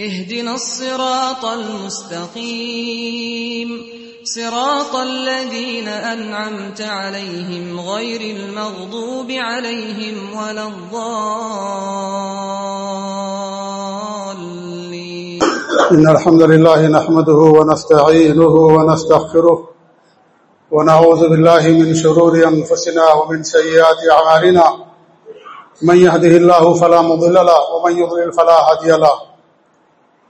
اهدنا الصراط المستقيم. صراط الذين أنعمت عليهم غير المغضوب عليهم ولا الضالين. إن الحمد لله نحمده ونستعينه ونستغفره ونعوذ بالله من شرور أنفسنا ومن سيئات أعمالنا. من يهده الله فلا مضل له ومن يضلل فلا هادي له.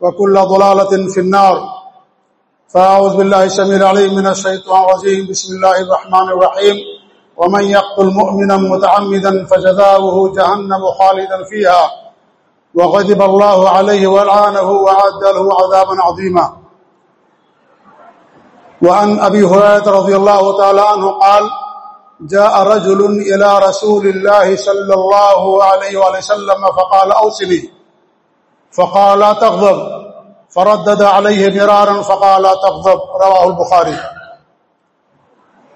وكل ضلالة في النار. فأعوذ بالله السميع العليم من الشيطان الرجيم. بسم الله الرحمن الرحيم. ومن يقتل مؤمنا متعمدا فجزاؤه جهنم خالدا فيها. وغضب الله عليه ولعنه وعد له عذابا عظيما. وعن أبي هريرة رضي الله تعالى عنه قال جاء رجل إلى رسول الله صلى الله عليه وسلم فقال أوسني فقال تغضب. فردد عليه مرارا فقال تغضب. رواه البخاری.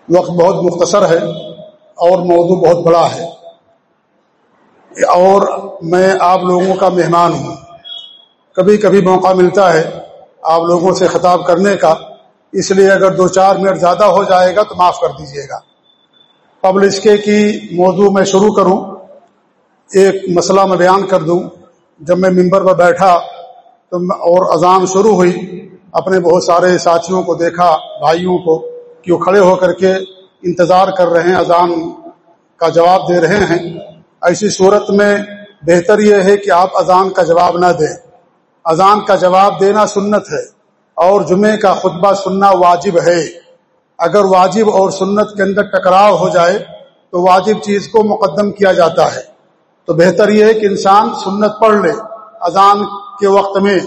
وقت بہت مختصر ہے اور موضوع بہت بڑا ہے. اور میں آپ لوگوں کا مہمان ہوں. کبھی کبھی موقع ملتا ہے آپ لوگوں سے خطاب کرنے کا. اس لیے اگر دو چار منٹ زیادہ ہو جائے گا تو معاف کر دیجیے گا. قبل اس کے کی موضوع میں شروع کروں. ایک مسئلہ میں بیان کر دوں. جب میں ممبر پر بیٹھا تو اور اذان شروع ہوئی، اپنے بہت سارے ساتھیوں کو دیکھا، بھائیوں کو، کہ وہ کھڑے ہو کر کے انتظار کر رہے ہیں، اذان کا جواب دے رہے ہیں۔ ایسی صورت میں بہتر یہ ہے کہ آپ اذان کا جواب نہ دیں۔ اذان کا جواب دینا سنت ہے، اور جمعے کا خطبہ سننا واجب ہے۔ اگر واجب اور سنت کے اندر ٹکراؤ ہو جائے تو واجب چیز کو مقدم کیا جاتا ہے۔ تو بہتر یہ ہے کہ انسان سنت پڑھ لے اذان کے وقت میں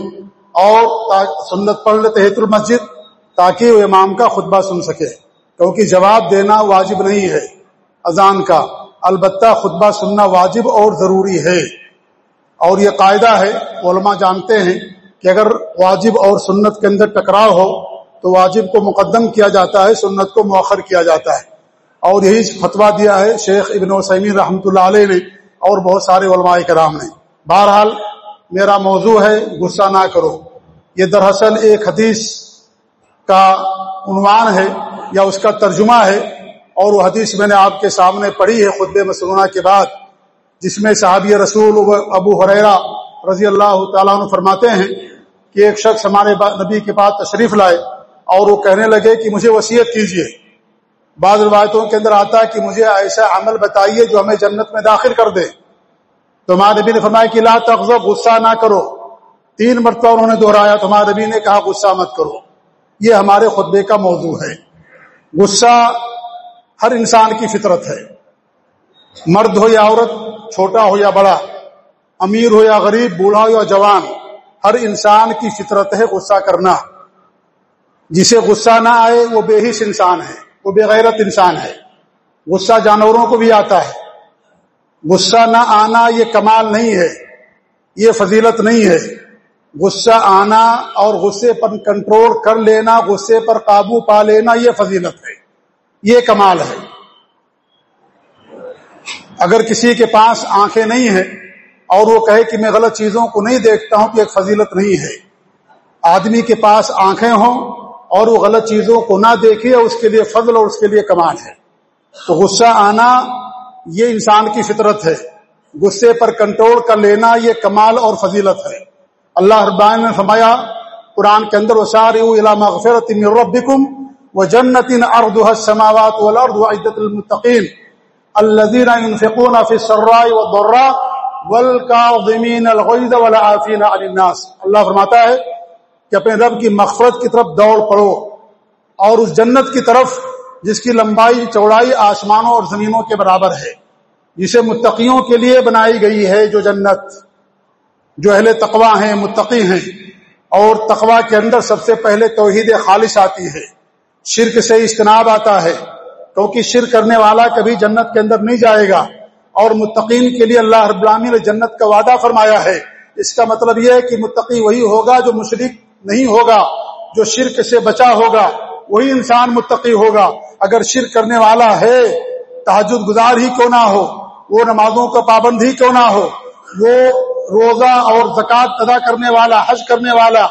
اور سنت پڑھ لے تحت المسجد تاکہ وہ امام کا خطبہ سن سکے۔ کیونکہ جواب دینا واجب نہیں ہے اذان کا۔ البتہ خطبہ سننا واجب اور ضروری ہے۔ اور یہ قاعدہ ہے، علماء جانتے ہیں کہ اگر واجب اور سنت کے اندر ٹکراؤ ہو تو واجب کو مقدم کیا جاتا ہے، سنت کو مؤخر کیا جاتا ہے۔ اور یہی فتویٰ دیا ہے شیخ ابن وسیمین رحمۃ اللہ علیہ نے اور بہت سارے علماء کرام نے۔ بہرحال میرا موضوع ہے غصہ نہ کرو۔ یہ دراصل ایک حدیث کا عنوان ہے یا اس کا ترجمہ ہے اور وہ حدیث میں نے آپ کے سامنے پڑھی ہے خطب مسلمہ کے بعد، جس میں صحابی رسول ابو حریرا رضی اللہ تعالیٰ عنہ فرماتے ہیں کہ ایک شخص ہمارے نبی کے پاس تشریف لائے اور وہ کہنے لگے کہ مجھے وصیت کیجیے بعض روایتوں کے اندر آتا ہے کہ مجھے ایسا عمل بتائیے جو ہمیں جنت میں داخل کر دے۔ تو ہمارے نبی نے فرمایا کہ لا تخذ غصہ نہ کرو۔ تین مرتبہ انہوں نے دہرایا تو ہمارے نبی نے کہا غصہ مت کرو۔ یہ ہمارے خطبے کا موضوع ہے۔ غصہ ہر انسان کی فطرت ہے۔ مرد ہو یا عورت، چھوٹا ہو یا بڑا، امیر ہو یا غریب، بوڑھا ہو یا جوان، ہر انسان کی فطرت ہے غصہ کرنا۔ جسے غصہ نہ آئے، وہ بے حص انسان ہے۔ وہ بے غیرت انسان ہے۔ غصہ جانوروں کو بھی آتا ہے۔ غصہ نہ آنا یہ کمال نہیں ہے، یہ فضیلت نہیں ہے۔ غصہ آنا اور غصے پر کنٹرول کر لینا، غصے پر قابو پا لینا یہ فضیلت ہے۔ یہ کمال ہے۔ اگر کسی کے پاس آنکھیں نہیں ہیں اور وہ کہے کہ میں غلط چیزوں کو نہیں دیکھتا ہوں کہ ایک فضیلت نہیں ہے۔ آدمی کے پاس آنکھیں ہوں اور وہ غلط چیزوں کو نہ دیکھے، اس کے لیے فضل اور اس کے لیے کمال ہے۔ تو غصہ آنا یہ انسان کی فطرت ہے۔ غصے پر کنٹرول کر لینا یہ کمال اور فضیلت ہے۔ اللہ اربان نے فرمایا، قرآن کے اندر وہ سارے مغفرت من ربکم و جنت ارد السماوات والارض عدت المتقین الذين ينفقون في السراء والضراء والكاظمين الغيظ والعافين عن الناس۔ اللہ فرماتا ہے کہ اپنے رب کی مغفرت کی طرف دوڑ پڑو اور اس جنت کی طرف جس کی لمبائی، چوڑائی آسمانوں اور زمینوں کے برابر ہے، جسے متقیوں کے لیے بنائی گئی ہے جو جنت۔ جو اہل تقوا ہیں، متقی ہیں۔ اور تقوا کے اندر سب سے پہلے توحید خالص آتی ہے۔ شرک سے اجتناب آتا ہے۔ کیونکہ شرک کرنے والا کبھی جنت کے اندر نہیں جائے گا۔ اور متقین کے لیے اللہ رب العالمین نے جنت کا وعدہ فرمایا ہے۔ اس کا مطلب یہ ہے کہ متقی وہی ہوگا جو مشرق نہیں ہوگا، جو شرک سے بچا ہوگا، وہی انسان متقی ہوگا۔ اگر شرک کرنے والا ہے تحجد گزار ہی کیوں نہ ہو؟ وہ نمازوں کا پابند ہی کیوں نہ ہو؟ وہ روزہ اور زکوٰۃ ادا کرنے والا، حج کرنے والا،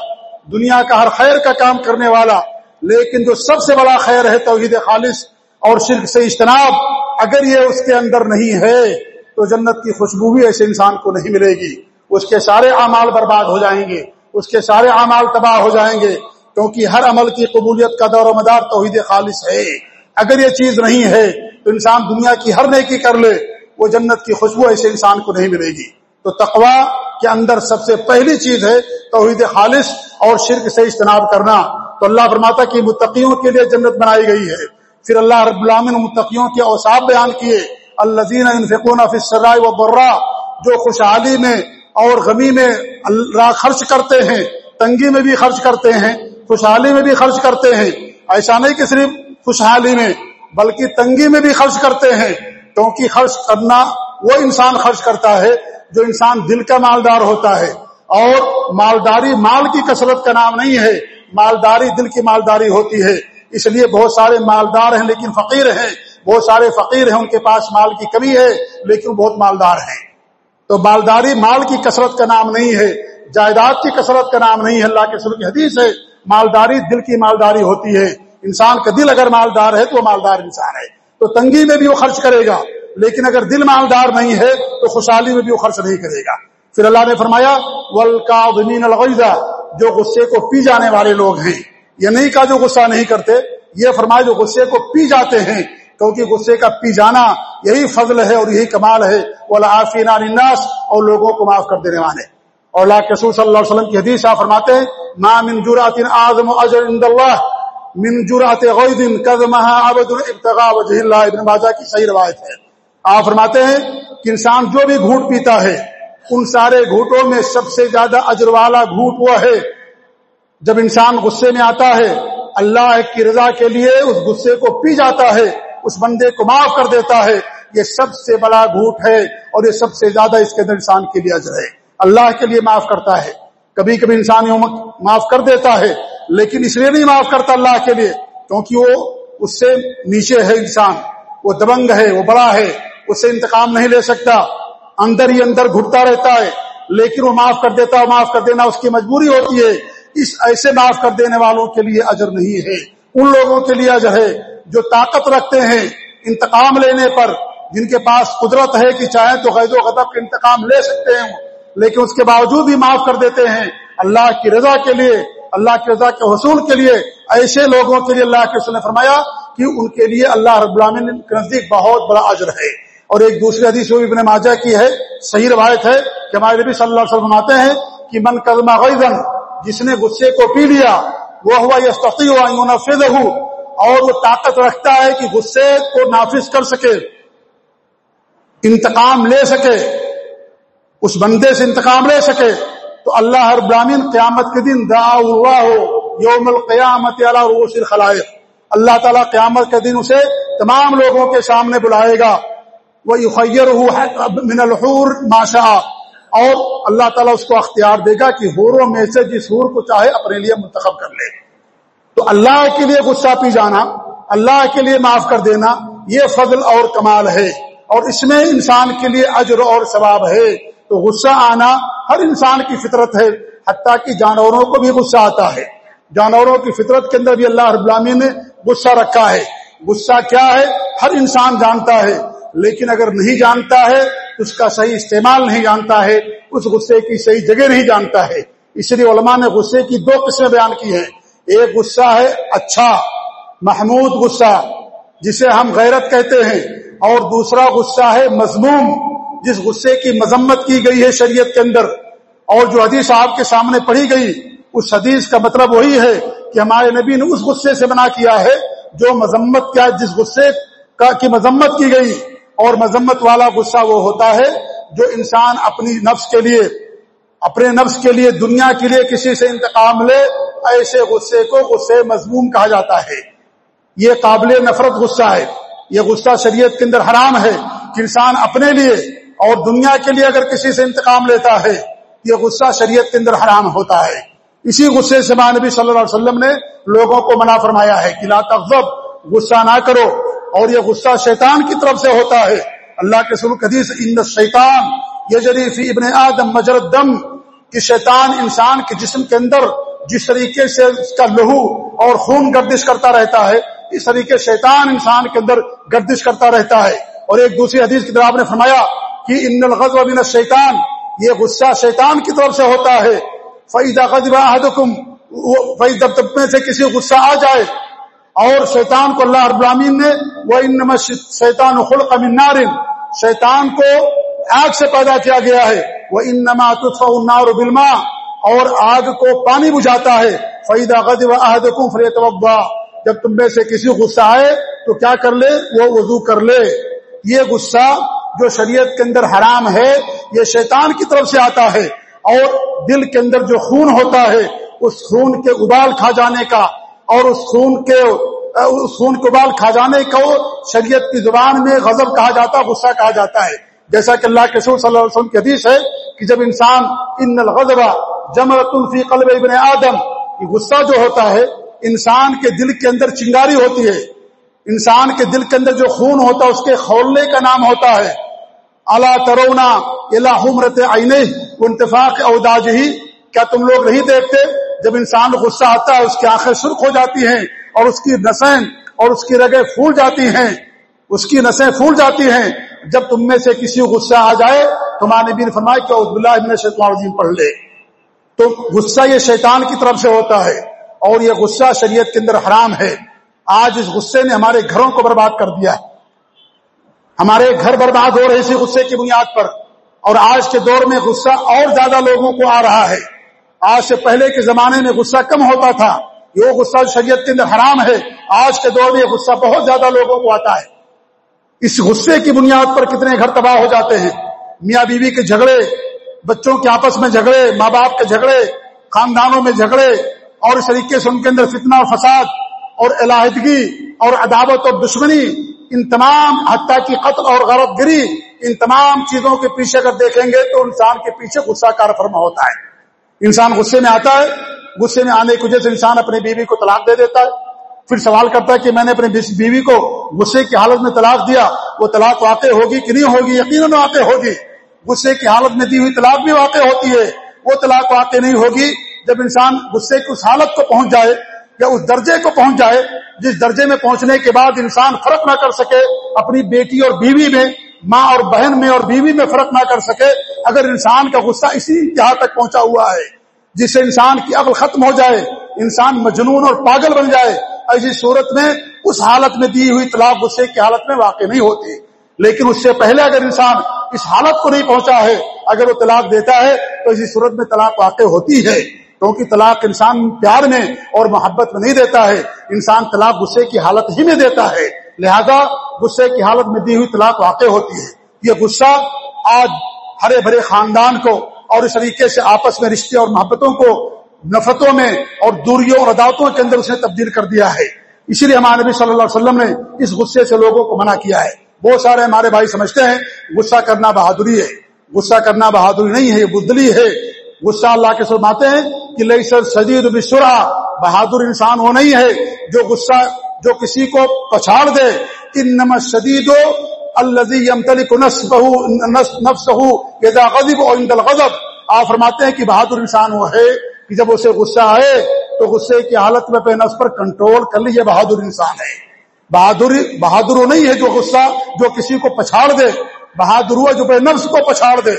دنیا کا ہر خیر کا کام کرنے والا، لیکن جو سب سے بڑا خیر ہے توحید خالص اور شرک سے اجتناب، اگر یہ اس کے اندر نہیں ہے، تو جنت کی خوشبو بھی ایسے انسان کو نہیں ملے گی۔ اس کے سارے اعمال برباد ہو جائیں گے۔ اس کے سارے اعمال تباہ ہو جائیں گے، کیونکہ ہر عمل کی قبولیت کا دور و مدار توحید خالص ہے۔ اگر یہ چیز نہیں ہے، تو انسان دنیا کی ہر نیکی کر لے، وہ جنت کی خوشبو ایسے انسان کو نہیں ملے گی۔ تو تقوا کے اندر سب سے پہلی چیز ہے توحید خالص اور شرک سے اجتناب کرنا۔ تو اللہ فرماتا کہ متقیوں کے لیے جنت بنائی گئی ہے۔ پھر اللہ رب العالمین متقیوں کے اوساب بیان کیے۔ الزین انفقون فی السراء و برا جو خوشحالی میں اور غمی میں اللہ خرچ کرتے ہیں، تنگی میں بھی خرچ کرتے ہیں، خوشحالی میں بھی خرچ کرتے ہیں۔ ایسا نہیں کہ صرف خوشحالی میں، بلکہ تنگی میں بھی خرچ کرتے ہیں۔ کیونکہ خرچ کرنا وہ انسان خرچ کرتا ہے جو انسان دل کا مالدار ہوتا ہے۔ اور مالداری مال کی کثرت کا نام نہیں ہے، مالداری دل کی مالداری ہوتی ہے۔ اس لیے بہت سارے مالدار ہیں لیکن فقیر ہیں۔ بہت سارے فقیر ہیں، ان کے پاس مال کی کمی ہے، لیکن بہت مالدار ہیں۔ تو مالداری مال کی کثرت کا نام نہیں ہے، جائیداد کی کثرت کا نام نہیں ہے، اللہ کے سر کی حدیث ہے، مالداری دل کی مالداری ہوتی ہے۔ انسان کا دل اگر مالدار ہے تو وہ مالدار انسان ہے۔ تو تنگی میں بھی وہ خرچ کرے گا، لیکن اگر دل مالدار نہیں ہے تو خوشحالی میں بھی وہ خرچ نہیں کرے گا۔ پھر اللہ نے فرمایا ولکا الغیزہ جو غصے کو پی جانے والے لوگ ہیں۔ یہ نہیں کہا جو غصہ نہیں کرتے، یہ فرمایا جو غصے کو پی جاتے ہیں۔ کیونکہ غصے کا پی جانا یہی فضل ہے اور یہی کمال ہے۔ وہ آفین الناس اور لوگوں کو معاف کر دینے والے۔ اور اللہ کے صلی اللہ علیہ وسلم کی حدیث آپ فرماتے ہیں، ما من جرات اعظم اجر عند اللہ من جرات غید قدمها عبد ابتغاء وجه اللہ ابن ماجہ کی صحیح روایت ہے۔ آپ فرماتے ہیں کہ انسان جو بھی گھوٹ پیتا ہے، ان سارے گھوٹوں میں سب سے زیادہ اجر والا گھوٹ وہ ہے۔ جب انسان غصے میں آتا ہے، اللہ کی رضا کے لیے اس غصے کو پی جاتا ہے۔ اس بندے کو معاف کر دیتا ہے، یہ سب سے بڑا گھوٹ ہے اور یہ سب سے زیادہ اس کے اندر انسان کے لیے اجر ہے۔ اللہ کے لیے معاف کرتا ہے۔ کبھی کبھی انسان معاف کر دیتا ہے، لیکن اس لیے نہیں معاف کرتا اللہ کے لیے، کیونکہ وہ اس سے نیچے ہے انسان۔ وہ دبنگ ہے، وہ بڑا ہے، اس سے انتقام نہیں لے سکتا۔ اندر ہی اندر گھٹتا رہتا ہے، لیکن وہ معاف کر دیتا ہے معاف کر دینا اس کی مجبوری ہوتی ہے۔ اس ایسے معاف کر دینے والوں کے لیے اجر نہیں ہے۔ ان لوگوں کے لیے اجر ہے۔ جو طاقت رکھتے ہیں انتقام لینے پر، جن کے پاس قدرت ہے کہ چاہے تو غید و غدب کا انتقام لے سکتے ہیں، لیکن اس کے باوجود بھی معاف کر دیتے ہیں۔ اللہ کی رضا کے لیے، اللہ کی رضا کے حصول کے لیے ایسے لوگوں کے لیے اللہ کے نے فرمایا کہ ان کے لیے اللہ رب العالمین کے نزدیک بہت بڑا اجر ہے۔ اور ایک دوسری حدیث ابن ماجہ کی ہے، صحیح روایت ہے کہ ہمارے نبی صلی اللہ علیہ وسلم آتے ہیں کہ من کلمہ غیظن جس نے غصے کو پی لیا، وہ ہوا یہ ہوا اور وہ طاقت رکھتا ہے کہ غصے کو نافذ کر سکے، انتقام لے سکے، اس بندے سے انتقام لے سکے۔ تو اللہ ہر براہین قیامت کے دن دا ہوا ہو، یوم القیامت روس خلائق اللہ تعالیٰ قیامت کے دن اسے تمام لوگوں کے سامنے بلائے گا۔ وہ خیر من الحور ماشا اور اللہ تعالیٰ اس کو اختیار دے گا کہ ہوروں میں سے جس حور کو چاہے اپنے لیے منتخب کر لے۔ تو اللہ کے لیے غصہ پی جانا، اللہ کے لیے معاف کر دینا، یہ فضل اور کمال ہے۔ اور اس میں انسان کے لیے اجر اور ثواب ہے۔ تو غصہ آنا ہر انسان کی فطرت ہے، حتیٰ کہ جانوروں کو بھی غصہ آتا ہے۔ جانوروں کی فطرت کے اندر بھی اللہ رب الامی نے غصہ رکھا ہے۔ غصہ کیا ہے؟ ہر انسان جانتا ہے۔ لیکن اگر نہیں جانتا ہے، اس کا صحیح استعمال نہیں جانتا ہے، اس غصے کی صحیح جگہ نہیں جانتا ہے۔ اس لیے علماء نے غصے کی دو قسمیں بیان کی ہیں۔ ایک غصہ ہے اچھا محمود غصہ، جسے ہم غیرت کہتے ہیں، اور دوسرا غصہ ہے مضموم جس غصے کی مذمت کی گئی ہے شریعت کے اندر۔ اور جو حدیث آپ کے سامنے پڑھی گئی، اس حدیث کا مطلب وہی ہے کہ ہمارے نبی نے اس غصے سے بنا کیا ہے، جو مذمت کیا، جس غصے کا کی مذمت کی گئی۔ اور مذمت والا غصہ وہ ہوتا ہے جو انسان اپنی نفس کے لیے، اپنے نفس کے لیے، دنیا کے لیے کسی سے انتقام لے ایسے غصے کو غصے مضموم کہا جاتا ہے۔ یہ قابل نفرت غصہ ہے۔ یہ غصہ شریعت کے اندر حرام ہے۔ کہ انسان اپنے لیے اور دنیا کے لیے اگر کسی سے انتقام لیتا ہے، یہ غصہ شریعت کے اندر حرام ہوتا ہے۔ اسی غصے سے ماں نبی صلی اللہ علیہ وسلم نے لوگوں کو منع فرمایا ہے کہ لا تغضب، غصہ نہ کرو۔ اور یہ غصہ شیطان کی طرف سے ہوتا ہے۔ اللہ کے سلوک حدیث ان شیطان یہ جریفی ابن آدم مجرد دم کہ شیطان انسان کے جسم کے اندر جس طریقے سے اس کا لہو اور خون گردش کرتا رہتا ہے، اس طریقے شیطان انسان کے اندر گردش کرتا رہتا ہے۔ اور ایک دوسری حدیث کی طرف نے فرمایا کہ ان الغض بن شیطان یہ غصہ شیطان کی طرف سے ہوتا ہے۔ فعیدہ غزبہ حدم فعید میں سے کسی غصہ آ جائے، اور شیطان کو اللہ رب العالمین نے وہ ان شیطان خلق من نار، شیطان کو آگ سے پیدا کیا گیا ہے۔ وہ ان نما النار بلما اور آگ کو پانی بجھاتا ہے۔ فعیدہ غزب احدکم فریت جب تم میں سے کسی غصہ آئے تو کیا کر لے؟ وہ وضو کر لے۔ یہ غصہ جو شریعت کے اندر حرام ہے، یہ شیطان کی طرف سے آتا ہے۔ اور دل کے اندر جو خون ہوتا ہے، اس خون کے ابال کھا جانے کا۔ اور اس خون کے، اس خون کے ابال کھا جانے کو شریعت کی زبان میں غضب کہا جاتا، غصہ کہا جاتا ہے۔ جیسا کہ اللہ کے سور صلی اللہ علیہ وسلم کی حدیث ہے کہ جب انسان ان الغضب جمرت الفی قلب ابن آدم۔ یہ غصہ جو ہوتا ہے، انسان کے دل کے اندر چنگاری ہوتی ہے۔ انسان کے دل کے اندر جو خون ہوتا ہے، اس کے کھولنے کا نام ہوتا ہے۔ اللہ ترونا اللہ عمرت آئین انتفاق اوداج ہی کیا تم لوگ نہیں دیکھتے؟ جب انسان غصہ آتا ہے، اس کی آنکھیں سرخ ہو جاتی ہیں اور اس کی نسیں اور اس کی رگیں پھول جاتی ہیں۔ اس کی نسیں پھول جاتی ہیں۔ جب تم میں سے کسی غصہ آ جائے تمہارے بھی فرمائے کہ عبد اللہ شیطان پڑھ لے۔ تو غصہ یہ شیطان کی طرف سے ہوتا ہے اور یہ غصہ شریعت کے اندر حرام ہے۔ آج اس غصے نے ہمارے گھروں کو برباد کر دیا ہے۔ ہمارے گھر برباد ہو رہے اسی غصے کی بنیاد پر۔ اور آج کے دور میں غصہ اور زیادہ لوگوں کو آ رہا ہے۔ آج سے پہلے کے زمانے میں غصہ کم ہوتا تھا۔ یہ غصہ شریعت کے اندر حرام ہے۔ آج کے دور میں یہ غصہ بہت زیادہ لوگوں کو آتا ہے۔ اس غصے کی بنیاد پر کتنے گھر تباہ ہو جاتے ہیں۔ میاں بیوی کے جھگڑے بچوں کے آپس میں جھگڑے، ماں باپ کے جھگڑے، خاندانوں میں جھگڑے، اور اس طریقے سے ان کے اندر فتنہ اور فساد اور علاحدگی اور عداوت اور دشمنی، ان تمام حتیٰ کی قتل اور غرب گری، ان تمام چیزوں کے پیچھے اگر دیکھیں گے تو انسان کے پیچھے غصہ کار فرما ہوتا ہے۔ انسان غصے میں آتا ہے، غصے میں آنے کی وجہ سے انسان اپنی بیوی کو طلاق دے دیتا ہے۔ پھر سوال کرتا ہے کہ میں نے اپنی بیوی کو غصے کی حالت میں طلاق دیا، وہ طلاق واقع ہوگی کہ نہیں ہوگی؟ یقیناً واقع ہوگی۔ غصے کی حالت میں دی ہوئی طلاق بھی واقع ہوتی ہے۔ وہ طلاق واقع نہیں ہوگی جب انسان غصے کی اس حالت کو پہنچ جائے یا اس درجے کو پہنچ جائے جس درجے میں پہنچنے کے بعد انسان فرق نہ کر سکے، اپنی بیٹی اور بیوی میں، ماں اور بہن میں اور بیوی میں فرق نہ کر سکے، اگر انسان کا غصہ اسی انتہا تک پہنچا ہوا ہے جس سے انسان کی عقل ختم ہو جائے، انسان مجنون اور پاگل بن جائے، ایسی صورت میں اس حالت میں دی ہوئی طلاق غصے کی حالت میں واقع نہیں ہوتی۔ لیکن اس سے پہلے اگر انسان اس حالت کو نہیں پہنچا ہے، اگر وہ طلاق دیتا ہے، تو اسی صورت میں طلاق واقع ہوتی ہے۔ کیونکہ طلاق انسان پیار میں اور محبت میں نہیں دیتا ہے۔ انسان طلاق غصے کی حالت ہی میں دیتا ہے۔ لہذا غصے کی حالت میں دی ہوئی طلاق واقع ہوتی ہے۔ یہ غصہ آج ہرے بھرے خاندان کو اور اس طریقے سے آپس میں رشتے اور محبتوں کو نفرتوں میں اور دوریوں اور عدالتوں کے اندر اس نے تبدیل کر دیا ہے۔ اسی لیے ہمارے نبی صلی اللہ علیہ وسلم نے اس غصے سے لوگوں کو منع کیا ہے۔ بہت سارے ہمارے بھائی سمجھتے ہیں، غصہ کرنا بہادری ہے۔ غصہ کرنا بہادری نہیں ہے، یہ بدلی ہے۔ غصہ اللہ کے سرماتے ہیں کہ لئی سر شدید بسرا بہادر انسان وہ نہیں ہے جو غصہ، جو کسی کو پچھاڑ دے۔ ان نمت شدید آپ فرماتے ہیں کہ بہادر انسان وہ ہے کہ جب اسے غصہ آئے تو غصے کی حالت میں پہ نفس پر کنٹرول کر لیجیے بہادر انسان ہے۔ بہادر بہادر نہیں ہے جو غصہ، جو کسی کو پچھاڑ دے۔ بہادر ہوا جو پہ نفس کو پچھاڑ دے۔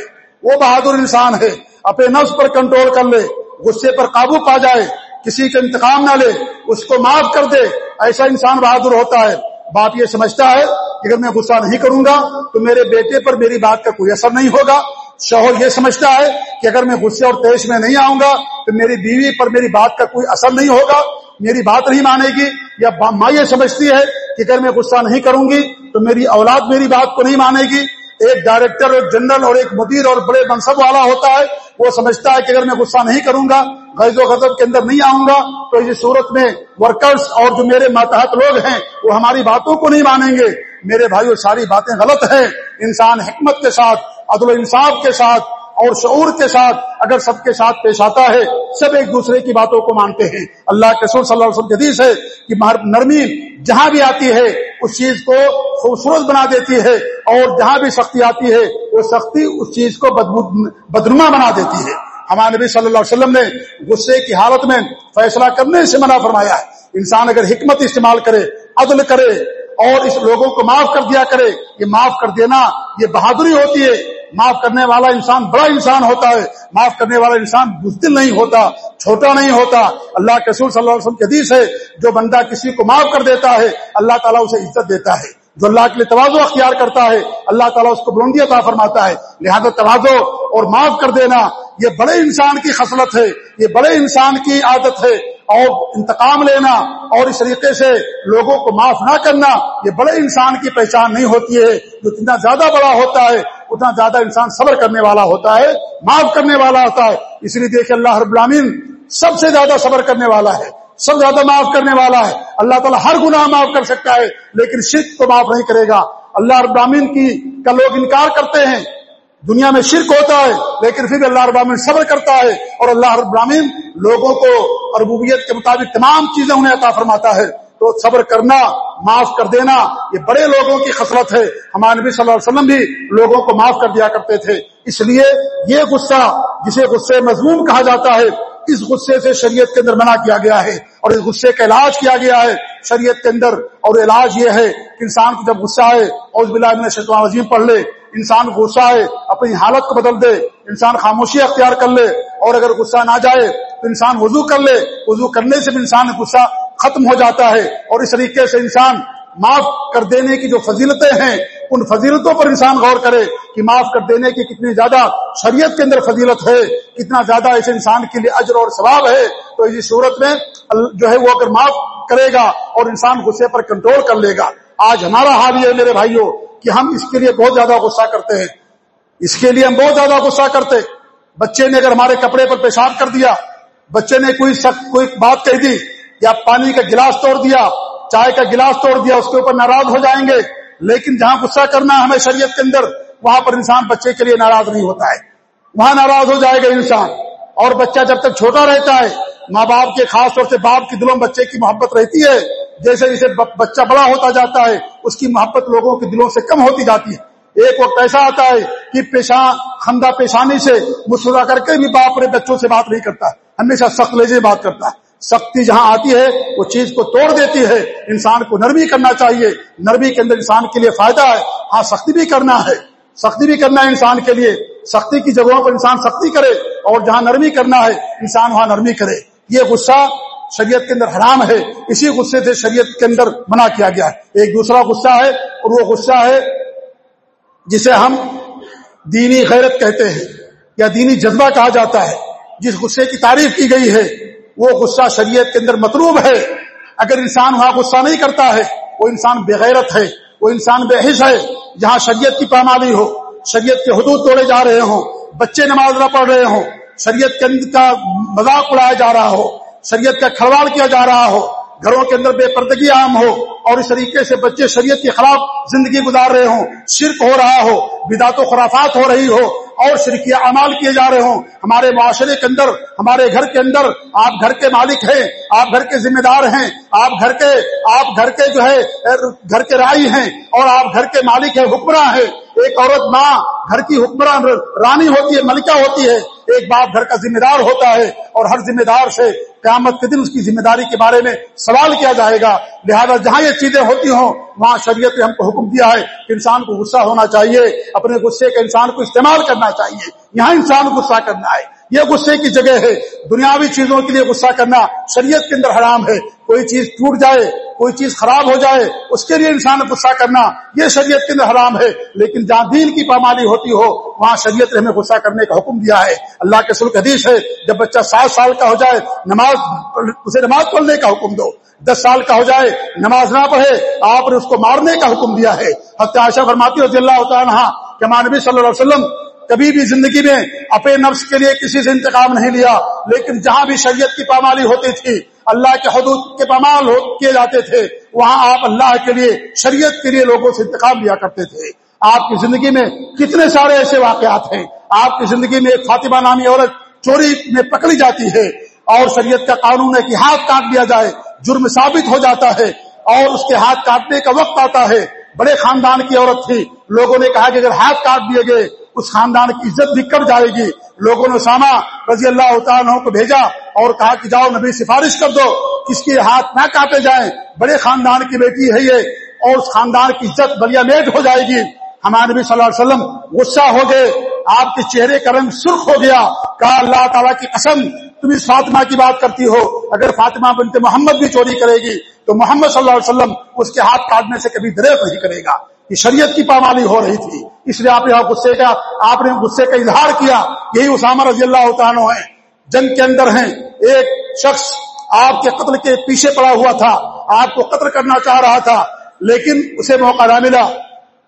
وہ بہادر انسان ہے۔ اپنے نفس پر کنٹرول کر لے۔ غصے پر قابو پا جائے۔ کسی کا انتقام نہ لے۔ اس کو معاف کر دے۔ ایسا انسان بہادر ہوتا ہے۔ باپ یہ سمجھتا ہے کہ اگر میں غصہ نہیں کروں گا، تو میرے بیٹے پر میری بات کا کوئی اثر نہیں ہوگا۔ شوہر یہ سمجھتا ہے کہ اگر میں غصے اور تیش میں نہیں آؤں گا، تو میری بیوی پر میری بات کا کوئی اثر نہیں ہوگا۔ میری بات نہیں مانے گی یا ماں یہ سمجھتی ہے کہ اگر میں غصہ نہیں کروں گی تو میری اولاد میری بات کو نہیں مانے گی۔ ایک ڈائریکٹر ایک جنرل اور ایک مدیر اور بڑے منصب والا ہوتا ہے، وہ سمجھتا ہے کہ اگر میں غصہ نہیں کروں گا غیر و غضب کے اندر نہیں آؤں گا، تو اس صورت میں ورکرز اور جو میرے ماتحت لوگ ہیں، وہ ہماری باتوں کو نہیں مانیں گے۔ میرے بھائیو، ساری باتیں غلط ہیں۔ انسان حکمت کے ساتھ، عدل و انصاف کے ساتھ اور شعور کے ساتھ اگر سب کے ساتھ پیش آتا ہے، سب ایک دوسرے کی باتوں کو مانتے ہیں۔ اللہ کے سور صلی اللہ علیہ وسلم حدیث ہے کہ نرمی جہاں بھی آتی ہے، اس چیز کو خوبصورت بنا دیتی ہے اور جہاں بھی سختی آتی ہے، وہ سختی اس چیز کو بدنما بنا دیتی ہے۔ ہمارے نبی صلی اللہ علیہ وسلم نے غصے کی حالت میں فیصلہ کرنے سے منع فرمایا ہے۔ انسان اگر حکمت استعمال کرے، عدل کرے اور اس لوگوں کو معاف کر دیا کرے، یہ معاف کر دینا، یہ بہادری ہوتی ہے۔ معاف کرنے والا انسان بڑا انسان ہوتا ہے، معاف کرنے والا انسان بزدل نہیں ہوتا، چھوٹا نہیں ہوتا۔ اللہ کے سور صلی اللہ علیہ وسلم کے حدیث ہے، جو بندہ کسی کو معاف کر دیتا ہے، اللہ تعالیٰ اسے عزت دیتا ہے۔ جو اللہ کے لیے توازو اختیار کرتا ہے، اللہ تعالیٰ اس کو بلندی عطا فرماتا ہے۔ لہذا توازو اور معاف کر دینا، یہ بڑے انسان کی خصلت ہے، یہ بڑے انسان کی عادت ہے۔ اور انتقام لینا اور اس طریقے سے لوگوں کو معاف نہ کرنا، یہ بڑے انسان کی پہچان نہیں ہوتی ہے، جو جتنا زیادہ بڑا ہوتا ہے اتنا زیادہ انسان صبر کرنے والا ہوتا ہے، معاف کرنے والا ہوتا ہے۔ اس لیے دیکھیں اللہ رب العالمین سب سے زیادہ صبر کرنے والا ہے، سب زیادہ معاف کرنے والا ہے۔ اللہ تعالیٰ ہر گناہ معاف کر سکتا ہے، لیکن شرک کو معاف نہیں کرے گا۔ اللہ رب العالمین کی کا لوگ انکار کرتے ہیں۔ دنیا میں شرک ہوتا ہے، لیکن پھر بھی اللہ ابامین صبر کرتا ہے۔ اور اللہ رب العالمین لوگوں کو اربوبیت کے مطابق تمام چیزیں انہیں عطا فرماتا ہے۔ تو صبر کرنا، معاف کر دینا، یہ بڑے لوگوں کی خسرت ہے۔ ہمارے نبی صلی اللہ علیہ وسلم بھی لوگوں کو معاف کر دیا کرتے تھے۔ اس لیے یہ غصہ جسے غصے مضمون کہا جاتا ہے، اس غصے سے شریعت کے اندر منع کیا گیا ہے اور اس غصے کا علاج کیا گیا ہے۔ شریعت کے اندر اور علاج یہ ہے کہ انسان کو جب غصہ ہے اور بلا شیطان عظیم پڑھ لے۔ انسان غصہ ہے اپنی حالت کو بدل دے۔ انسان خاموشی اختیار کر لے۔ اور اگر غصہ نہ جائے تو انسان وضو کر لے۔ وضو کرنے سے بھی انسان غصہ ختم ہو جاتا ہے اور اس طریقے سے انسان معاف کر دینے کی جو فضیلتیں ہیں، ان فضیلتوں پر انسان غور کرے کہ معاف کر دینے کی کتنی زیادہ شریعت کے اندر فضیلت ہے، کتنا زیادہ اس انسان کے لیے اجر اور ثواب ہے۔ تو اسی صورت میں جو ہے وہ اگر معاف کرے گا اور انسان غصے پر کنٹرول کر لے گا۔ آج ہمارا حال یہ میرے بھائیوں کہ ہم اس کے لیے بہت زیادہ غصہ کرتے ہیں۔ اس کے لیے ہم بہت زیادہ غصہ کرتے۔ بچے نے اگر ہمارے کپڑے پر پیشاب کر دیا، بچے نے کوئی سخت کوئی بات کہہ دی یا پانی کا گلاس توڑ دیا، چائے کا گلاس توڑ دیا، اس کے اوپر ناراض ہو جائیں گے۔ لیکن جہاں غصہ کرنا ہمیں شریعت کے اندر، وہاں پر انسان بچے کے لیے ناراض نہیں ہوتا ہے۔ وہاں ناراض ہو جائے گا انسان۔ اور بچہ جب تک چھوٹا رہتا ہے، ماں باپ کے خاص طور سے باپ کی دلوں بچے کی محبت رہتی ہے۔ جیسے جیسے بچہ بڑا ہوتا جاتا ہے، اس کی محبت لوگوں کے دلوں سے کم ہوتی جاتی ہے۔ ایک وقت ایسا آتا ہے کہ پیشان خندہ پیشانی سے مسورا کر کے بھی باپ اپنے بچوں سے بات نہیں کرتا، ہمیشہ سخت لہجے بات کرتا ہے۔ سختی جہاں آتی ہے، وہ چیز کو توڑ دیتی ہے۔ انسان کو نرمی کرنا چاہیے۔ نرمی کے اندر انسان کے لیے فائدہ ہے۔ ہاں سختی بھی کرنا ہے۔ سختی بھی کرنا ہے انسان کے لیے۔ سختی کی جگہوں پر انسان سختی کرے اور جہاں نرمی کرنا ہے، انسان وہاں نرمی کرے۔ یہ غصہ شریعت کے اندر حرام ہے۔ اسی غصے سے شریعت کے اندر منع کیا گیا ہے۔ ایک دوسرا غصہ ہے اور وہ غصہ ہے جسے ہم دینی غیرت کہتے ہیں یا دینی جذبہ کہا جاتا ہے۔ جس غصے کی تعریف کی گئی ہے وہ غصہ شریعت کے اندر مطلوب ہے۔ اگر انسان وہاں غصہ نہیں کرتا ہے، وہ انسان بغیرت ہے، وہ انسان بے حص ہے۔ جہاں شریعت کی پامالی ہو، شریعت کے حدود توڑے جا رہے ہوں، بچے نماز نہ پڑھ رہے ہوں، شریعت کے اندر کا مذاق اڑایا جا رہا ہو، شریعت کا کھلواڑ کیا جا رہا ہو، گھروں کے اندر بے پردگی عام ہو، اور اس طریقے سے بچے شریعت کے خلاف زندگی گزار رہے ہوں، شرک ہو رہا ہو بدات و خرافات ہو رہی ہو اور شرکیہ اعمال کیے جا رہے ہوں۔ ہمارے معاشرے کے اندر، ہمارے گھر کے اندر آپ گھر کے مالک ہیں، آپ گھر کے ذمہ دار ہیں، آپ گھر کے، آپ گھر کے جو ہے، گھر کے رائی ہیں اور آپ گھر کے مالک ہیں، حکمراں ہیں۔ ایک عورت ماں، گھر کی حکمراں رانی ہوتی ہے، ملکہ ہوتی ہے، ایک باپ گھر کا ذمہ دار ہوتا ہے اور ہر ذمہ دار سے قیامت کے دن اس کی ذمہ داری کے بارے میں سوال کیا جائے گا۔ لہذا جہاں یہ چیزیں ہوتی ہوں، وہاں شریعت نے ہم کو حکم دیا ہے کہ انسان کو غصہ ہونا چاہیے، اپنے غصے کا انسان کو استعمال کرنا چاہیے۔ یہاں انسان غصہ کرنا ہے۔ یہ غصے کی جگہ ہے۔ دنیاوی چیزوں کے لیے غصہ کرنا شریعت کے اندر حرام ہے۔ کوئی چیز ٹوٹ جائے، کوئی چیز خراب ہو جائے، اس کے لیے انسان غصہ کرنا، یہ شریعت کے اندر حرام ہے، لیکن جہاں دین کی پامالی ہوتی ہو، وہاں شریعت نے ہمیں غصہ کرنے کا حکم دیا ہے۔ اللہ کے سلک حدیث ہے، جب بچہ سات سال کا ہو جائے، نماز اسے نماز پڑھنے کا حکم دو۔ دس سال کا ہو جائے، نماز نہ پڑھے، آپ نے اس کو مارنے کا حکم دیا ہے۔ عائشہ فرماتی رضی اللہ تعالیٰ کہ مانبی صلی اللہ علیہ وسلم کبھی بھی زندگی میں اپنے نفس کے لیے کسی سے انتقام نہیں لیا، لیکن جہاں بھی شریعت کی پامالی ہوتی تھی، اللہ کے حدود کے پامال کیے جاتے تھے، وہاں آپ اللہ کے لیے، شریعت کے لیے لوگوں سے انتقام لیا کرتے تھے۔ آپ کی زندگی میں کتنے سارے ایسے واقعات ہیں۔ آپ کی زندگی میں ایک فاطمہ نامی عورت چوری میں پکڑی جاتی ہے اور شریعت کا قانون ہے کہ ہاتھ کاٹ دیا جائے، جرم ثابت ہو جاتا ہے اور اس کے ہاتھ کاٹنے کا وقت آتا ہے۔ بڑے خاندان کی عورت تھی، لوگوں نے کہا کہ اگر ہاتھ کاٹ دیے گئے اس خاندان کی عزت بھی کر جائے گی؟ لوگوں نے ساما رضی اللہ تعالیٰ کو بھیجا اور کہا کہ جاؤ نبی سفارش کر دو، کس کے ہاتھ نہ کاٹے جائیں۔ بڑے خاندان کی بیٹی ہے یہ اور اس خاندان کی عزت بلیا میٹ ہو جائے گی۔ ہمارے نبی صلی اللہ علیہ وسلم غصہ ہو گئے، آپ کے چہرے کا رنگ سرخ ہو گیا۔ کہا، اللہ تعالیٰ کی قسم، تم اس فاطمہ کی بات کرتی ہو، اگر فاطمہ بنت محمد بھی چوری کرے گی تو محمد صلی اللہ علیہ وسلم اس کے ہاتھ کاٹنے سے کبھی دریک نہیں کرے گا۔ یہ شریعت کی پامالی ہو رہی تھی۔ اس لیے آپ نے غصے کا آپ نے غصے کا اظہار کیا۔ یہی اسامہ رضی اللہ عنہ ہے جنگ کے اندر ہیں۔ ایک شخص آپ کے قتل کے پیچھے پڑا ہوا تھا۔ آپ کو قتل کرنا چاہ رہا تھا، لیکن اسے موقع نہ ملا۔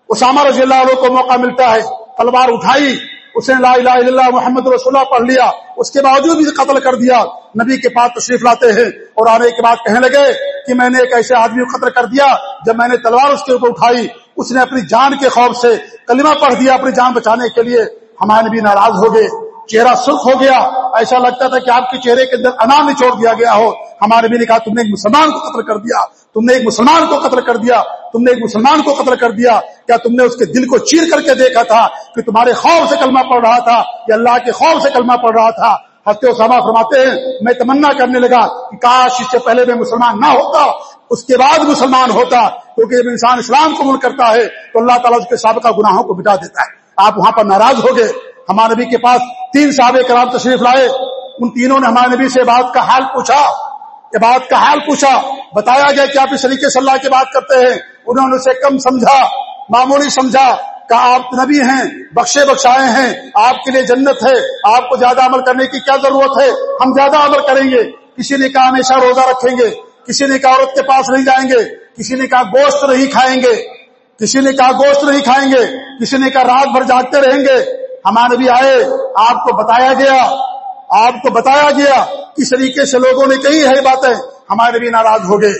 اسامہ رضی اللہ عنہ کو موقع ملتا ہے۔ تلوار اٹھائی۔ اس نے لا الہ الا اللہ محمد رسول اللہ پڑھ لیا، اس کے باوجود بھی قتل کر دیا۔ نبی کے پاس تشریف لاتے ہیں اور آنے کے بعد کہنے لگے کہ میں نے ایک ایسے آدمی کو قتل کر دیا جب میں نے تلوار اس کے اوپر اٹھائی۔ اس نے اپنی جان کے خوف سے کلمہ پڑھ دیا اپنی جان بچانے کے لیے۔ ہمارے نبی ناراض ہو گئے۔ چہرہ سرخ ہو گیا۔ ایسا لگتا تھا کہ آپ کے چہرے کے اندر انا نچوڑ دیا گیا ہو۔ ہمارے بھی نے کہا، تم نے ایک مسلمان کو قتل کر دیا۔ تم نے ایک مسلمان کو قتل کر دیا۔ تم نے ایک مسلمان کو قتل کر دیا۔ کیا تم نے اس کے دل کو چیر کر کے دیکھا تھا کہ تمہارے خوف سے کلمہ پڑھ رہا تھا یا اللہ کے خوف سے کلمہ پڑھ رہا تھا؟ ہفتے اسامہ فرماتے ہیں، میں تمنا کرنے لگا کہ کاش اس سے پہلے میں مسلمان نہ ہوتا، اس کے بعد مسلمان ہوتا، کیونکہ جب انسان اسلام قبول کرتا ہے تو اللہ تعالیٰ اس کے سابقہ گناہوں کو مٹا دیتا ہے۔ آپ وہاں پر ناراض ہو گئے۔ ہمارے نبی کے پاس تین صحابہ کرام تشریف لائے۔ ان تینوں نے ہمارے نبی سے بات کا حال پوچھا۔ بات کا حال پوچھا۔ بتایا گیا کہ آپ اس طریقے سے اللہ کی بات کرتے ہیں۔ انہوں نے اسے کم سمجھا، معمولی سمجھا۔ کہ آپ نبی ہیں، بخشے بخشائے ہیں۔ آپ کے لیے جنت ہے۔ آپ کو زیادہ عمل کرنے کی کیا ضرورت ہے؟ ہم زیادہ عمل کریں گے۔ کسی نے کہا، ہمیشہ روزہ رکھیں گے۔ کسی نے کہا، عورت کے پاس نہیں جائیں گے۔ کسی نے کہا، گوشت نہیں کھائیں گے۔ کسی نے کہا، گوشت نہیں کھائیں گے۔ کسی نے کہا، رات بھر جاگتے رہیں گے۔ ہمارے بھی آئے، آپ کو بتایا گیا، آپ کو بتایا گیا کس طریقے سے لوگوں نے کہی ہے باتیں۔ ہمارے بھی ناراض ہو گئے،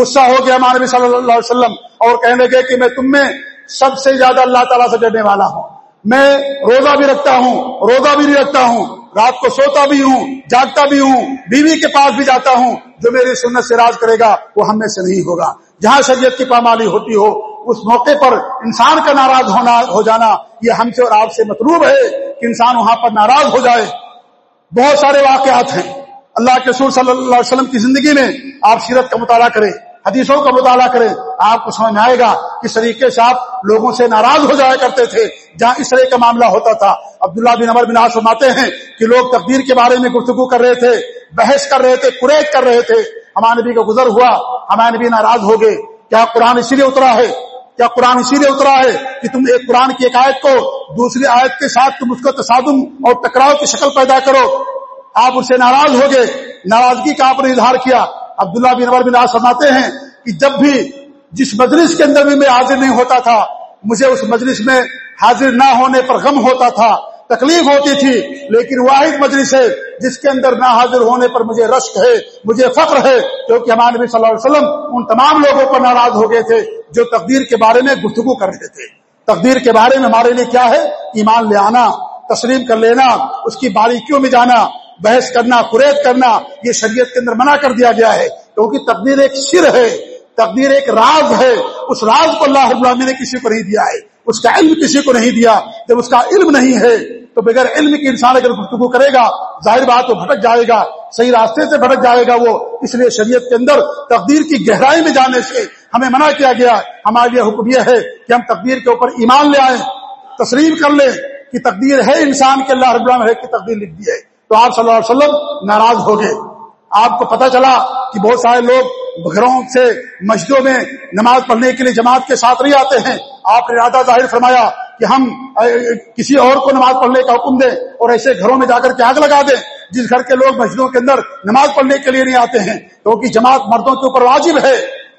غصہ ہو گیا ہمارے بھی صلی اللہ علیہ وسلم اور کہنے لگے کہ میں تم میں سب سے زیادہ اللہ تعالیٰ سے ڈرنے والا ہوں۔ میں روزہ بھی رکھتا ہوں، روزہ بھی نہیں رکھتا ہوں، رات کو سوتا بھی ہوں، جاگتا بھی ہوں، بیوی کے پاس بھی جاتا ہوں۔ جو میری سنت سے راز کرے گا وہ ہم میں سے نہیں ہوگا۔ جہاں شریعت کی پامالی ہوتی ہو اس موقع پر انسان کا ناراض ہونا، ہو جانا، یہ ہم سے اور آپ سے مطلوب ہے کہ انسان وہاں پر ناراض ہو جائے۔ بہت سارے واقعات ہیں۔ اللہ کے سور صلی اللہ علیہ وسلم کی زندگی میں آپ سیرت کا مطالعہ کریں، حدیثوں کا مطالعہ کریں، آپ کو سمجھ میں آئے گا کس طریقے سے آپ لوگوں سے ناراض ہو جایا کرتے تھے، جہاں اس طرح کا معاملہ ہوتا تھا۔ عبداللہ بن بن عمر فرماتے ہیں کہ لوگ تقدیر کے بارے میں گفتگو کر رہے تھے، بحث کر رہے تھے قریت کر رہے تھے۔ ہمارے نبی کا گزر ہوا، ہمارے نبی ناراض ہو گئے۔ کیا قرآن اسی لیے اترا ہے؟ کیا قرآن اسی لیے اترا ہے کہ تم ایک قرآن کی ایک آیت کو دوسری آیت کے ساتھ تم اس کا تصادم اور ٹکراؤ کی شکل پیدا کرو؟ آپ اس سے ناراض ہو گئے۔ ناراضگی کا آپ نے اظہار کیا۔ عبداللہ بن عمر بن آج سماتے ہیں کہ جب بھی جس مجلس کے اندر بھی میں حاضر نہیں ہوتا تھا، مجھے اس مجلس میں حاضر نہ ہونے پر غم ہوتا تھا۔ تکلیف ہوتی تھی، لیکن واحد مجلس ہے، جس کے اندر نہ حاضر ہونے پر مجھے رشک ہے، مجھے فخر ہے کیونکہ ہمارے نبی صلی اللہ علیہ وسلم ان تمام لوگوں پر ناراض ہو گئے تھے، جو تقدیر کے بارے میں گفتگو کر رہے تھے۔ تقدیر کے بارے میں ہمارے لیے کیا ہے؟ ایمان لے آنا، تسلیم کر لینا، اس کی باریکیوں میں جانا، بحث کرنا قریت کرنا، یہ شریعت کے اندر منع کر دیا گیا ہے۔ کیونکہ تقدیر ایک سر ہے، تقدیر ایک راز ہے، اس راز کو اللہ نے کسی کو نہیں دیا ہے، اس کا علم کسی کو نہیں دیا۔ جب اس کا علم نہیں ہے تو بغیر علم کی انسان اگر گفتگو کرے گا، ظاہر بات وہ بھٹک جائے گا، صحیح راستے سے بھٹک جائے گا وہ، اس لیے شریعت کے اندر تقدیر کی گہرائی میں جانے سے ہمیں منع کیا گیا۔ ہمارے لیے حکم یہ ہے کہ ہم تقدیر کے اوپر ایمان لے آئیں، تسلیم کر لیں کہ تقدیر ہے انسان کے اللہ رب ہے کہ تقدیر لکھ دی ہے۔ تو آپ صلی اللہ علیہ وسلم ناراض ہو گئے۔ آپ کو پتا چلا کہ بہت سارے لوگ گھروں سے مسجدوں میں نماز پڑھنے کے لیے جماعت کے ساتھ نہیں آتے ہیں۔ آپ نے ارادہ ظاہر فرمایا کہ ہم کسی اور کو نماز پڑھنے کا حکم دیں اور ایسے گھروں میں جا کر کے آگ لگا دیں جس گھر کے لوگ مسجدوں کے اندر نماز پڑھنے کے لیے نہیں آتے ہیں کیونکہ جماعت مردوں کے اوپر واجب ہے،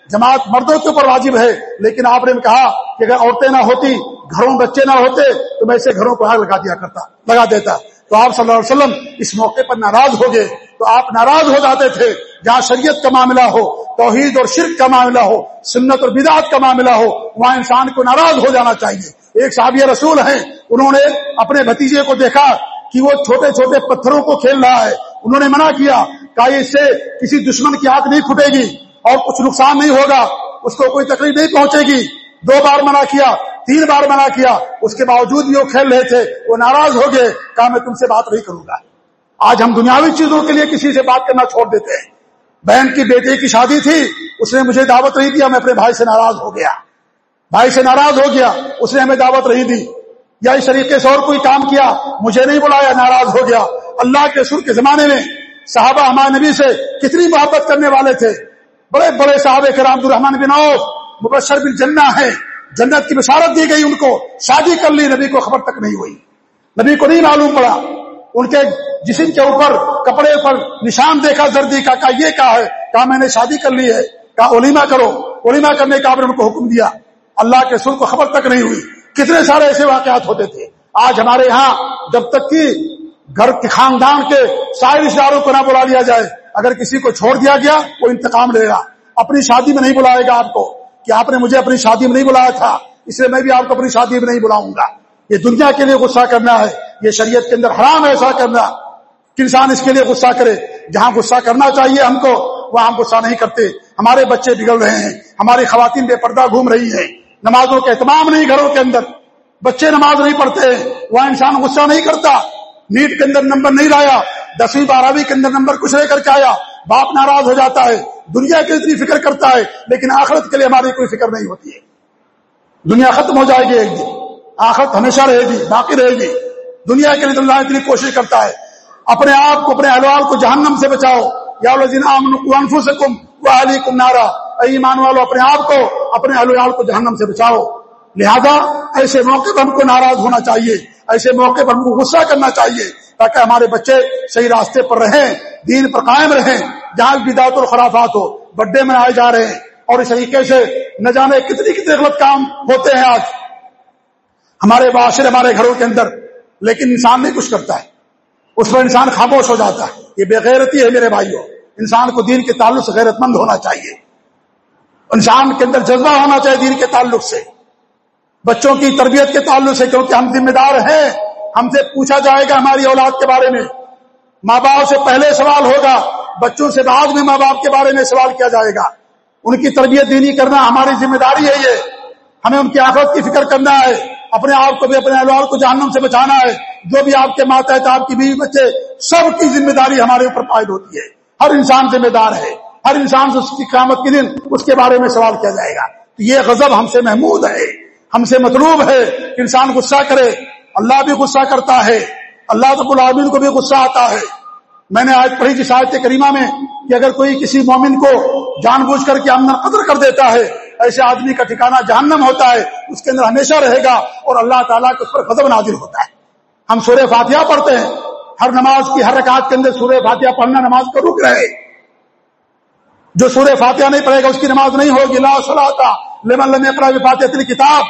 جماعت مردوں کے اوپر واجب ہے، لیکن آپ نے کہا کہ اگر عورتیں نہ ہوتی، گھروں بچے نہ ہوتے، تو میں ایسے گھروں کو آگ لگا دیا کرتا، لگا دیتا۔ تو آپ صلی اللہ علیہ وسلم اس موقع پر ناراض ہو گئے، تو آپ ناراض ہو جاتے تھے، جہاں شریعت کا معاملہ ہو، توحید اور شرک کا معاملہ ہو، سنت اور بدعت کا معاملہ ہو، وہاں انسان کو ناراض ہو جانا چاہیے۔ ایک صحابی رسول ہیں، انہوں نے اپنے بھتیجے کو دیکھا کہ وہ چھوٹے چھوٹے پتھروں کو کھیل رہا ہے۔ انہوں نے منع کیا کہ اس سے کسی دشمن کی آنکھ نہیں پھٹے گی اور کچھ نقصان نہیں ہوگا، اس کو کوئی تکلیف نہیں پہنچے گی۔ دو بار منع کیا، تین بار منع کیا، اس کے باوجود بھی وہ کھیل رہے تھے، وہ ناراض ہو گئے، کہا میں تم سے بات نہیں کروں گا۔ آج ہم دنیاوی چیزوں کے لیے کسی سے بات کرنا چھوڑ دیتے ہیں۔ بہن کی بیٹے کی شادی تھی، اس نے مجھے دعوت نہیں دیا، میں اپنے بھائی سے ناراض ہو گیا۔ بھائی سے ناراض ہو گیا، اس نے ہمیں دعوت نہیں دی۔ یا اس طریقے سے اور کوئی کام کیا، مجھے نہیں بلایا، ناراض ہو گیا۔ اللہ کے سر کے زمانے میں صحابہ ہمارے نبی سے کتنی محبت کرنے والے تھے۔ بڑے بڑے صحابہ کرام الرحمان بن عوف، مبشر بن جنہ ہے جنت کی بشارت دی گئی ان کو، شادی کر لی، نبی کو خبر تک نہیں ہوئی۔ نبی کو نہیں معلوم پڑا۔ ان کے جسم کے اوپر، کپڑے پر نشان دیکھا، زردی کا کہا یہ کہا ہے، کہا میں نے شادی کر لی ہے، کہا اولیما کرو۔ اولیما کرنے کا آپ نے ان کو حکم دیا۔ اللہ کے سر کو خبر تک نہیں ہوئی۔ کتنے سارے ایسے واقعات ہوتے تھے۔ آج ہمارے یہاں جب تک کہ گھر کے خاندان کے سارے رشتے داروں کو نہ بلا لیا جائے، اگر کسی کو چھوڑ دیا گیا، وہ انتقام لے گا۔ اپنی شادی میں نہیں بلائے گا آپ کو۔ کہ آپ نے مجھے اپنی شادی میں نہیں بلایا تھا، اس لیے میں بھی آپ کو اپنی شادی میں نہیں بلاؤں گا۔ یہ دنیا کے لیے غصہ کرنا ہے، یہ شریعت کے اندر حرام ہے ایسا کرنا۔ کہ انسان اس کے لیے غصہ کرے، جہاں غصہ کرنا چاہیے ہم کو، وہاں ہم غصہ نہیں کرتے۔ ہمارے بچے بگڑ رہے ہیں، ہماری خواتین بے پردہ گھوم رہی ہیں۔ نمازوں کے اہتمام نہیں گھروں کے اندر، بچے نماز نہیں پڑھتے، وہاں انسان غصہ نہیں کرتا، نیٹ کے اندر نمبر نہیں لایا، دسویں، بارہویں کے اندر نمبر کچھ لے کر کے آیا، باپ ناراض ہو جاتا ہے، دنیا کی اتنی فکر کرتا ہے، لیکن آخرت کے لیے ہماری کوئی فکر نہیں ہوتی ہے۔ دنیا ختم ہو جائے گی ایک دن، آخرت ہمیشہ رہے گی، باقی رہے گی۔ دنیا کے لیے اللہ اتنی کوشش کرتا ہے، اپنے آپ کو، اپنے احوال کو جہنم سے بچاؤ۔ یا سے کم وہ کم نارا۔ ایمان والو، اپنے آپ کو، اپنے احوال کو جہنم سے بچاؤ۔ لہذا ایسے موقع پر ہم کو ناراض ہونا چاہیے۔ ایسے موقع پر ہم کو غصہ کرنا چاہیے۔ تاکہ ہمارے بچے صحیح راستے پر رہیں، دین پر قائم رہیں جہاں بدعت اور خرافات ہو، بڈے منائے جا رہے ہیں۔ اور اس طریقے سے نہ جانے کتنی کتنے غلط کام ہوتے ہیں آج۔ ہمارے معاشرے، ہمارے گھروں کے اندر، لیکن انسان نہیں کچھ کرتا ہے۔ اس پر انسان خاموش ہو جاتا ہے۔ یہ بے غیرتی ہے میرے بھائیوں۔ انسان کو دین کے تعلق سے غیرت مند ہونا چاہیے۔ انسان کے اندر جذبہ ہونا چاہیے دین کے تعلق سے، بچوں کی تربیت کے تعلق سے، کیونکہ ہم ذمہ دار ہیں۔ ہم سے پوچھا جائے گا ہماری اولاد کے بارے میں۔ ماں باپ سے پہلے سوال ہوگا، بچوں سے بعد میں ماں باپ کے بارے میں سوال کیا جائے گا۔ ان کی تربیت دینی کرنا ہماری ذمہ داری ہے یہ۔ ہمیں ان کی آخرت کی فکر کرنا ہے، اپنے آپ کو بھی، اپنے اولاد کو جہنم سے بچانا ہے۔ جو بھی آپ کے ماتا ہے آپ کی بیوی بچے، سب کی ذمہ داری ہمارے اوپر پائد ہوتی ہے۔ ہر انسان ذمہ دار ہے۔ ہر انسان سے اس کی قیامت کے دن اس کے بارے میں سوال کیا جائے گا۔ یہ غضب ہم سے محمود ہے، ہم سے مطلوب ہے کہ انسان غصہ کرے۔ اللہ بھی غصہ کرتا ہے، اللہ رب العالمین کو بھی غصہ آتا ہے۔ میں نے آج پڑھی جس آیت کریمہ میں کہ اگر کوئی کسی مومن کو جان بوجھ کر کے امن قدر کر دیتا ہے، ایسے آدمی کا ٹھکانہ جہنم ہوتا ہے، اس کے اندر ہمیشہ رہے گا اور اللہ تعالیٰ کے اس پر قدم نازل ہوتا ہے۔ ہم سورہ فاتحہ پڑھتے ہیں، ہر نماز کی ہر رکعت کے اندر سورہ فاتحہ پڑھنا نماز کو رک رہے جو سورہ فاتحہ نہیں پڑھے گا، اس کی نماز نہیں ہوگی، لا صلاح لمن لم يقرأ بفاتحة کتاب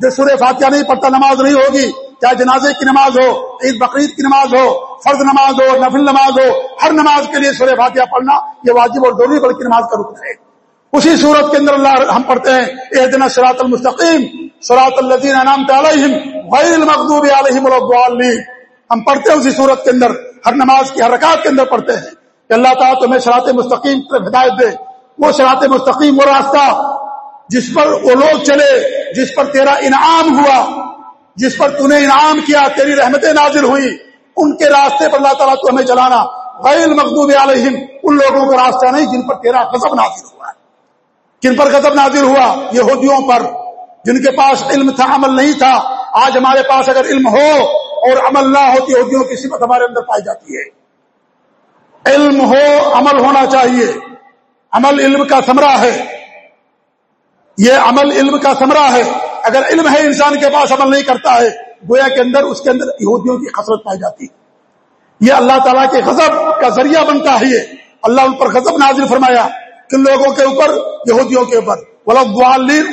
جو سورہ فاتحہ نہیں پڑھتا، نماز نہیں ہوگی، چاہے جنازے کی نماز ہو، عید بقرعید کی نماز ہو، فرض نماز ہو، نفل نماز ہو، ہر نماز کے لیے سورہ فاتحہ پڑھنا یہ واجب اور ضروری، بلکہ نماز کا رکن ہے۔ اسی صورت کے اندر اللہ ہم پڑھتے ہیں اے دن سراط المستقیم سراط الدین انعام علیہم غیر المقوب علیہم الضالین۔ ہم پڑھتے ہیں اسی صورت کے اندر، ہر نماز کی حرکات کے اندر پڑھتے ہیں۔ کہ اللہ تعالیٰ تمہیں سرات مستقیم پر ہدایت دے۔ وہ سرات مستقیم وہ راستہ جس پر وہ لوگ چلے، جس پر تیرا انعام ہوا، جس پر تو نے انعام کیا، تیری رحمتیں نازل ہوئی ان کے راستے پر اللہ تعالیٰ تو ہمیں چلانا غیر مقدوب علیہم، ان لوگوں کا راستہ نہیں جن پر تیرا غضب نازل ہوا ہے۔ کن پر غضب نازل ہوا؟ یہودیوں پر۔ جن کے پاس علم تھا، عمل نہیں تھا۔ آج ہمارے پاس اگر علم ہو اور عمل نہ ہوتی، یہودیوں کی صفت ہمارے اندر پائی جاتی ہے۔ علم ہو، عمل ہونا چاہیے۔ عمل علم کا ثمرہ ہے۔ یہ عمل علم کا ثمرہ ہے۔ اگر علم ہے، انسان کے پاس عمل نہیں کرتا ہے، گویا کے اندر، اس کے اندر یہودیوں کی خسرت پائی جاتی۔ ہے یہ اللہ تعالیٰ کے غضب کا ذریعہ بنتا ہے یہ۔ اللہ ان پر غضب نازل فرمایا۔ کن لوگوں کے اوپر؟ یہودیوں کے اوپر۔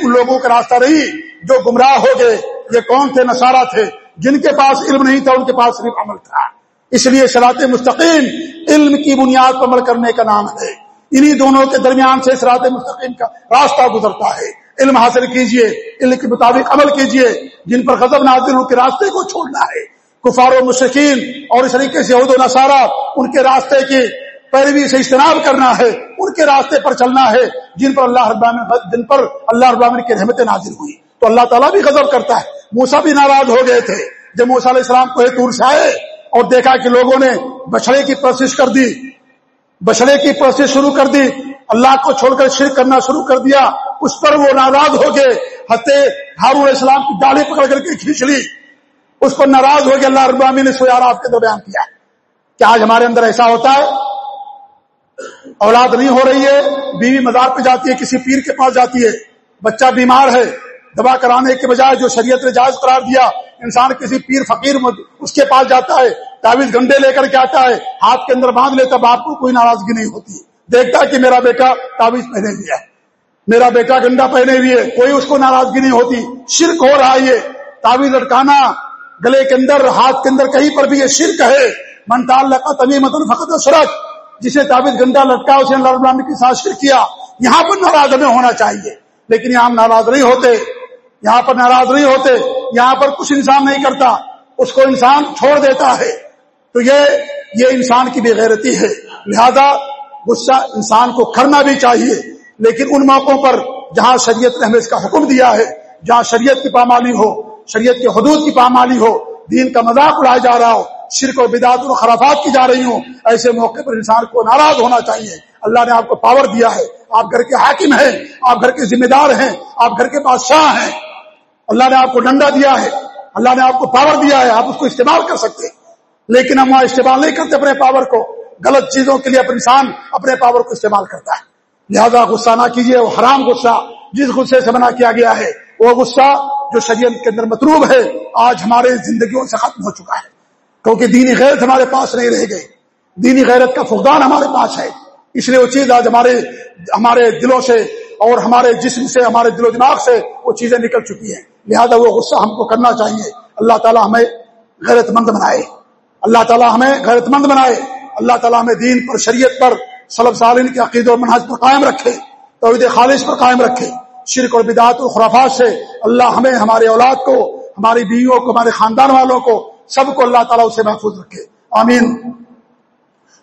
ان لوگوں کا راستہ رہی۔ جو گمراہ ہو گئے۔ یہ کون تھے؟ نصارہ تھے۔ جن کے پاس علم نہیں تھا، ان کے پاس صرف عمل تھا۔ اس لیے شراط مستقیم علم کی بنیاد پر عمل کرنے کا نام ہے۔ انہی دونوں کے درمیان سے سرات مستقیم کا راستہ گزرتا ہے۔ علم حاصل کیجیے، علم کے مطابق عمل کیجیے، جن پر غضب نازل ان کے راستے کو چھوڑنا ہے۔ کفار و مشکین اور اس طریقے سے عہد و نصارہ، ان کے راستے کی پیروی سے اجتناب کرنا ہے، ان کے راستے پر چلنا ہے، جن پر اللہ ابامن جن پر اللہ ابامن کی رحمتیں نازل ہوئی۔ تو اللہ تعالیٰ بھی غضب کرتا ہے۔ موسا بھی ناراض ہو گئے تھے۔ جب موسا علیہ السلام کو تور سے آئے اور دیکھا کہ لوگوں نے بچڑے کی پرسش کر دی بچڑے کی پرسش شروع کر دی، اللہ کو چھوڑ کر شرک کرنا شروع کر دیا، اس پر وہ ناراض ہو گئے ہتے ہارون علیہ السلام کی ڈالی پکڑ کر کے کھینچ لی۔ اس پر ناراض ہو گیا اللہ ربامی نے سویار آپ کے درمیان کیا۔ کیا آج ہمارے اندر ایسا ہوتا ہے، اولاد نہیں ہو رہی ہے، بیوی مزار پہ جاتی ہے، کسی پیر کے پاس جاتی ہے، بچہ بیمار ہے دبا کرانے کے بجائے جو شریعت نے جائز قرار دیا انسان کسی پیر فقیر اس کے پاس جاتا ہے تعویذ گنڈے لے کر کے آتا ہے، ہاتھ کے اندر باندھ لیتا، باپ کو کوئی ناراضگی نہیں ہوتی۔ دیکھتا کہ میرا بیٹا تعویذ پہنے ہوئی ہے۔ میرا بیٹا گنڈا پہنے ہوئی ہے، کوئی اس کو ناراضگی نہیں ہوتی۔ شرک ہو رہا ہے یہ۔ تعویذ لٹکانا، گلے کے اندر، ہاتھ کے اندر کہیں پر بھی یہ شرک ہے۔ منتال لگا تمی متن فقط سرک جسے تعویذ گنڈا لٹکا، اسے اللہ رب کے ساتھ شرک کیا۔ یہاں پر ناراض ہمیں ہونا چاہیے، لیکن یہاں ہم ناراض نہیں ہوتے۔ یہاں پر ناراض نہیں ہوتے۔ یہاں پر کچھ انسان نہیں کرتا، اس کو انسان چھوڑ دیتا ہے۔ تو یہ یہ انسان کی بے غیرتی ہے۔ لہذا غصہ انسان کو کرنا بھی چاہیے۔ لیکن ان موقعوں پر جہاں شریعت نے ہمیں اس کا حکم دیا ہے، جہاں شریعت کی پامالی ہو، شریعت کے حدود کی پامالی ہو، دین کا مذاق اڑایا جا رہا ہو، شرک و بدعت اور خرافات کی جا رہی ہوں، ایسے موقع پر انسان کو ناراض ہونا چاہیے۔ اللہ نے آپ کو پاور دیا ہے۔ آپ گھر کے حاکم ہیں، آپ گھر کے ذمہ دار ہیں، آپ گھر کے بادشاہ ہیں۔ اللہ نے آپ کو ڈنڈا دیا ہے، اللہ نے آپ کو پاور دیا ہے، آپ اس کو استعمال کر سکتے لیکن ہم وہاں استعمال نہیں کرتے اپنے پاور کو، غلط چیزوں کے لیے اپنے انسان اپنے پاور کو استعمال کرتا ہے۔ لہذا غصہ نہ کیجیے وہ حرام غصہ، جس غصے سے منع کیا گیا ہے، وہ غصہ جو شریعت کے اندر مطلوب ہے، آج ہمارے زندگیوں سے ختم ہو چکا ہے۔ کیونکہ دینی غیرت ہمارے پاس نہیں رہ گئے دینی غیرت کا فقدان ہمارے پاس ہے۔ اس لیے وہ چیز آج ہمارے ہمارے دلوں سے اور ہمارے جسم سے، ہمارے دل و دماغ سے وہ چیزیں نکل چکی ہیں۔ لہذا وہ غصہ ہم کو کرنا چاہیے۔ اللہ تعالیٰ ہمیں غیرت مند بنائے۔ اللہ تعالیٰ ہمیں غیرت مند بنائے۔ اللہ تعالیٰ ہمیں دین پر، شریعت پر سلب سالین کے عقید و منحص پر قائم رکھے۔ توحید خالص پر قائم رکھے۔ شرک اور بدعت و خرافات سے اللہ ہمیں ہمارے اولاد کو، ہماری بیویوں کو، ہمارے خاندان والوں کو، سب کو اللہ تعالیٰ اسے محفوظ رکھے۔ آمین۔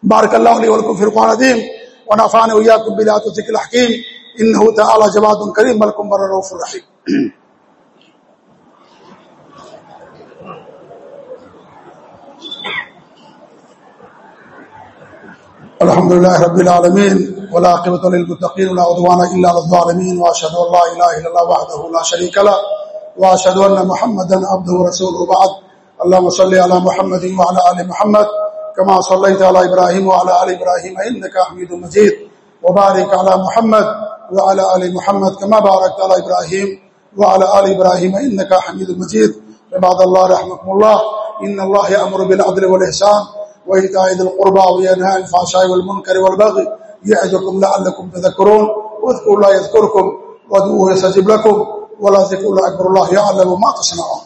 بارک اللہ علیہ فرقان عظیم و نافان ذکر حکیم ان تعالی جواد کریم ملکم برف الرحیم۔ الحمد لله رب العالمين، والعاقبة للمتقين ولا عدوان إلا على الظالمين، وأشهد أن لا إله إلا الله وحده لا شريك له، وأشهد أن محمدا عبده ورسوله. بعد اللهم صل على محمد وعلى آل محمد، كما صليت على إبراهيم وعلى آل إبراهيم، إنك حميد مجيد. وبارك على محمد وعلى آل محمد، كما باركت على إبراهيم وعلى آل إبراهيم، إنك حميد مجيد. عباد الله، رحمكم الله، إن الله يأمر بالعدل والإحسان وإيتاء ذي القربى وينهى عن الفحشاء والمنكر والبغي يعظكم لعلكم تذكرون واذكروا الله يذكركم وادعوه يستجب لكم ولا ذكر الله أكبر الله يعلم ما تصنعون.